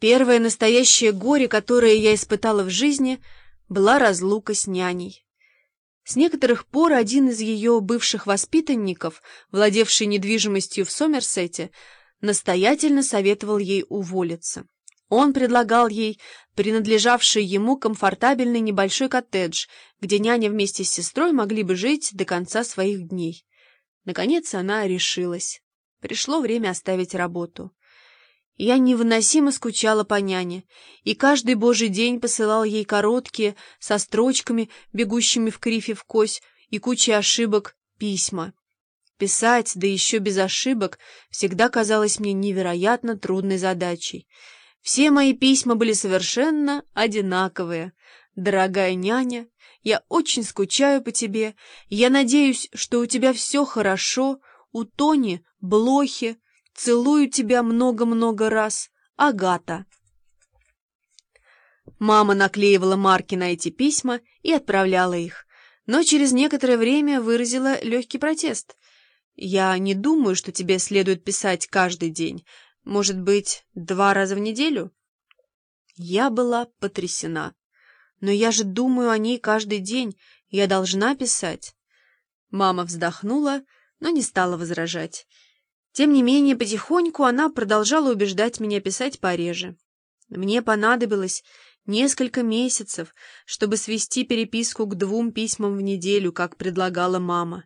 Первое настоящее горе, которое я испытала в жизни, была разлука с няней. С некоторых пор один из ее бывших воспитанников, владевший недвижимостью в Сомерсете, настоятельно советовал ей уволиться. Он предлагал ей принадлежавший ему комфортабельный небольшой коттедж, где няня вместе с сестрой могли бы жить до конца своих дней. Наконец она решилась. Пришло время оставить работу. Я невыносимо скучала по няне, и каждый божий день посылал ей короткие, со строчками, бегущими в кривь и в кось, и кучей ошибок, письма. Писать, да еще без ошибок, всегда казалось мне невероятно трудной задачей. Все мои письма были совершенно одинаковые. «Дорогая няня, я очень скучаю по тебе. Я надеюсь, что у тебя все хорошо. У Тони блохи. Целую тебя много-много раз. Агата. Мама наклеивала марки на эти письма и отправляла их, но через некоторое время выразила легкий протест. «Я не думаю, что тебе следует писать каждый день. Может быть, два раза в неделю?» Я была потрясена. «Но я же думаю о ней каждый день. Я должна писать». Мама вздохнула, но не стала возражать. Тем не менее, потихоньку она продолжала убеждать меня писать пореже. Мне понадобилось несколько месяцев, чтобы свести переписку к двум письмам в неделю, как предлагала мама.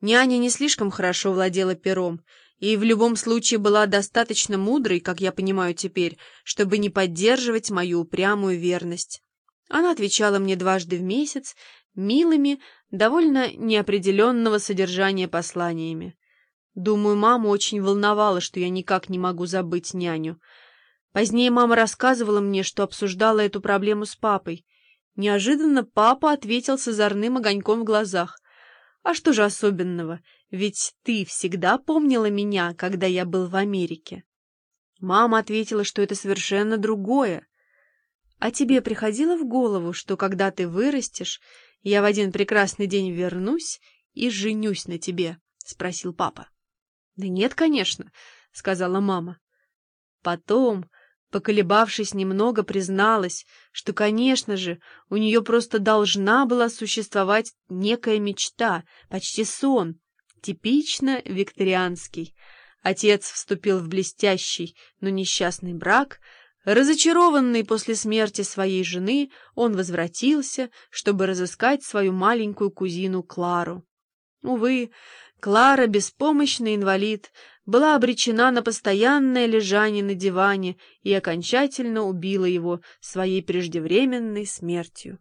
Няня не слишком хорошо владела пером, и в любом случае была достаточно мудрой, как я понимаю теперь, чтобы не поддерживать мою упрямую верность. Она отвечала мне дважды в месяц, милыми, довольно неопределенного содержания посланиями. Думаю, маму очень волновало, что я никак не могу забыть няню. Позднее мама рассказывала мне, что обсуждала эту проблему с папой. Неожиданно папа ответил с озорным огоньком в глазах. «А что же особенного? Ведь ты всегда помнила меня, когда я был в Америке». Мама ответила, что это совершенно другое. «А тебе приходило в голову, что когда ты вырастешь, я в один прекрасный день вернусь и женюсь на тебе?» — спросил папа. «Да нет, конечно», — сказала мама. Потом, поколебавшись немного, призналась, что, конечно же, у нее просто должна была существовать некая мечта, почти сон, типично викторианский. Отец вступил в блестящий, но несчастный брак. Разочарованный после смерти своей жены, он возвратился, чтобы разыскать свою маленькую кузину Клару. Увы, Клара, беспомощный инвалид, была обречена на постоянное лежание на диване и окончательно убила его своей преждевременной смертью.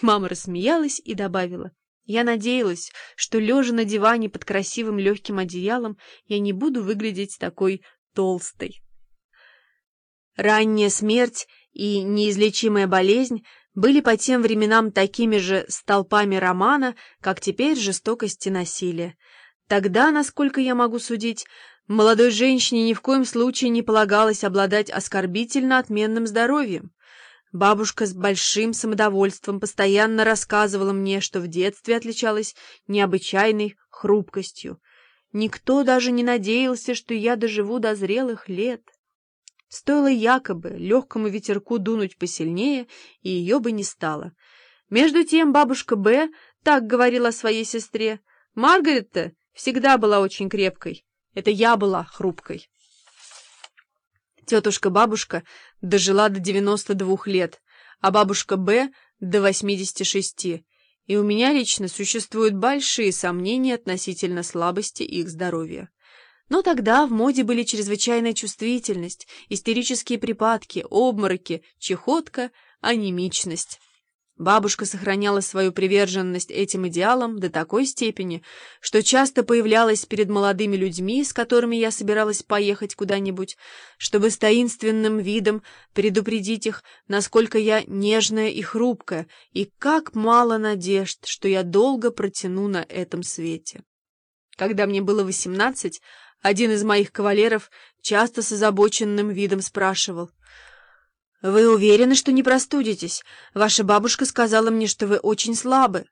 Мама рассмеялась и добавила, «Я надеялась, что, лежа на диване под красивым легким одеялом, я не буду выглядеть такой толстой». Ранняя смерть и неизлечимая болезнь были по тем временам такими же столпами романа, как теперь жестокость и насилие. Тогда, насколько я могу судить, молодой женщине ни в коем случае не полагалось обладать оскорбительно отменным здоровьем. Бабушка с большим самодовольством постоянно рассказывала мне, что в детстве отличалась необычайной хрупкостью. Никто даже не надеялся, что я доживу до зрелых лет. Стоило якобы легкому ветерку дунуть посильнее, и ее бы не стало. Между тем бабушка Б так говорила о своей сестре. Маргарет-то всегда была очень крепкой. Это я была хрупкой. Тетушка-бабушка дожила до 92 лет, а бабушка Б — до 86, и у меня лично существуют большие сомнения относительно слабости их здоровья. Но тогда в моде были чрезвычайная чувствительность, истерические припадки, обмороки, чехотка, анемичность. Бабушка сохраняла свою приверженность этим идеалам до такой степени, что часто появлялась перед молодыми людьми, с которыми я собиралась поехать куда-нибудь, чтобы с таинственным видом предупредить их, насколько я нежная и хрупкая, и как мало надежд, что я долго протяну на этом свете. Когда мне было восемнадцать, один из моих кавалеров часто с озабоченным видом спрашивал — «Вы уверены, что не простудитесь? Ваша бабушка сказала мне, что вы очень слабы».